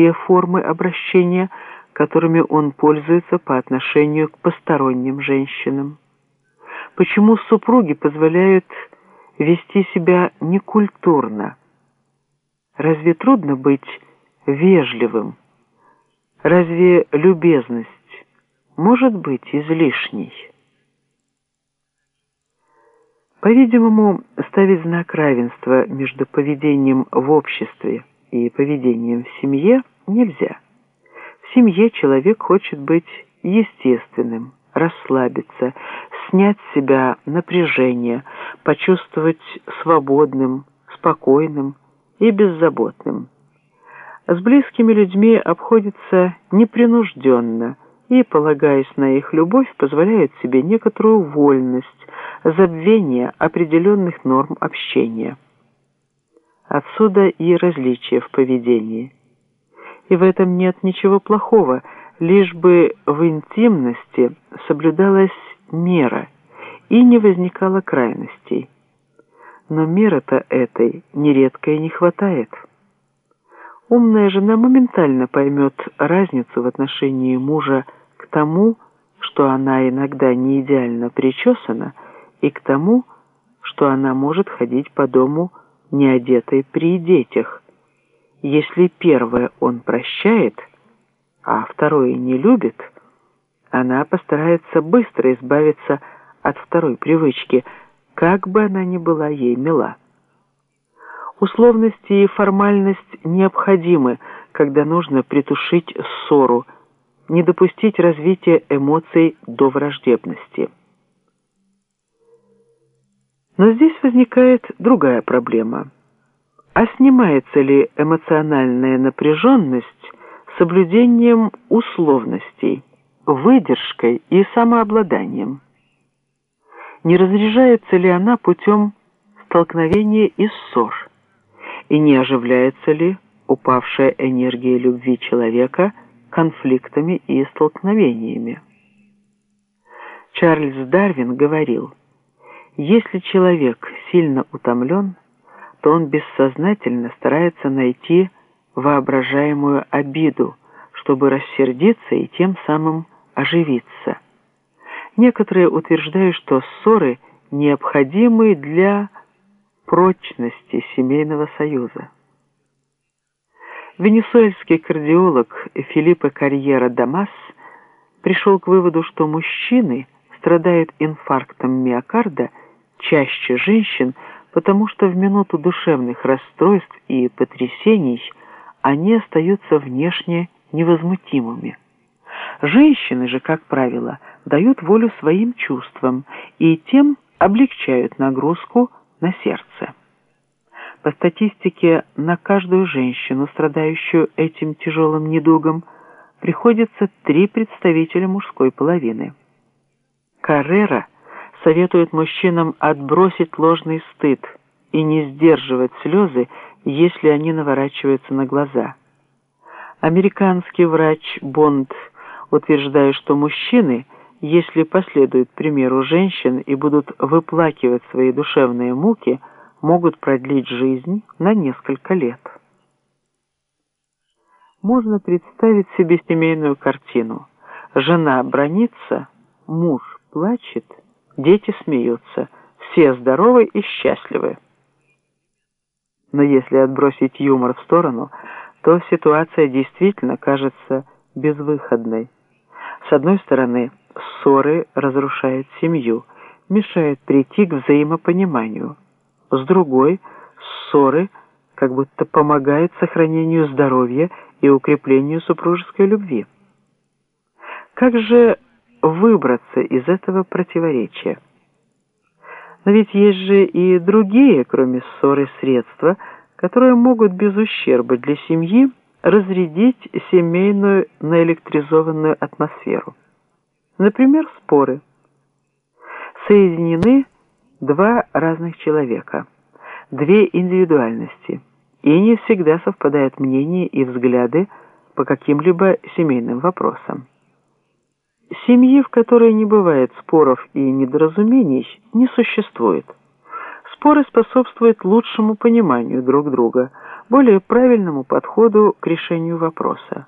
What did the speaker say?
те формы обращения, которыми он пользуется по отношению к посторонним женщинам. Почему супруги позволяют вести себя некультурно? Разве трудно быть вежливым? Разве любезность может быть излишней? По-видимому, ставить знак равенства между поведением в обществе и поведением в семье нельзя. В семье человек хочет быть естественным, расслабиться, снять с себя напряжение, почувствовать свободным, спокойным и беззаботным. С близкими людьми обходится непринужденно и, полагаясь на их любовь, позволяет себе некоторую вольность, забвение определенных норм общения. Отсюда и различия в поведении. И в этом нет ничего плохого, лишь бы в интимности соблюдалась мера и не возникало крайностей. Но меры-то этой нередко и не хватает. Умная жена моментально поймет разницу в отношении мужа к тому, что она иногда не идеально причесана, и к тому, что она может ходить по дому неодетой при детях. Если первое он прощает, а второе не любит, она постарается быстро избавиться от второй привычки, как бы она ни была ей мила. Условности и формальность необходимы, когда нужно притушить ссору, не допустить развития эмоций до враждебности. Но здесь возникает другая проблема. А снимается ли эмоциональная напряженность соблюдением условностей, выдержкой и самообладанием? Не разряжается ли она путем столкновения и ссор? И не оживляется ли упавшая энергия любви человека конфликтами и столкновениями? Чарльз Дарвин говорил, если человек сильно утомлен, то он бессознательно старается найти воображаемую обиду, чтобы рассердиться и тем самым оживиться. Некоторые утверждают, что ссоры необходимы для прочности семейного союза. Венесуэльский кардиолог Филиппе Карьера Дамас пришел к выводу, что мужчины страдают инфарктом миокарда чаще женщин, потому что в минуту душевных расстройств и потрясений они остаются внешне невозмутимыми. Женщины же, как правило, дают волю своим чувствам и тем облегчают нагрузку на сердце. По статистике, на каждую женщину, страдающую этим тяжелым недугом, приходится три представителя мужской половины. Каррера советует мужчинам отбросить ложный стыд и не сдерживать слезы, если они наворачиваются на глаза. Американский врач Бонд утверждает, что мужчины, если последуют примеру женщин и будут выплакивать свои душевные муки, могут продлить жизнь на несколько лет. Можно представить себе семейную картину. Жена бронится, муж плачет, дети смеются, все здоровы и счастливы. Но если отбросить юмор в сторону, то ситуация действительно кажется безвыходной. С одной стороны, ссоры разрушают семью, мешают прийти к взаимопониманию. С другой, ссоры как будто помогают сохранению здоровья и укреплению супружеской любви. Как же выбраться из этого противоречия? Но ведь есть же и другие, кроме ссоры, средства, которые могут без ущерба для семьи разрядить семейную наэлектризованную атмосферу. Например, споры. Соединены два разных человека, две индивидуальности, и не всегда совпадают мнения и взгляды по каким-либо семейным вопросам. Семьи, в которой не бывает споров и недоразумений, не существует. Споры способствуют лучшему пониманию друг друга, более правильному подходу к решению вопроса.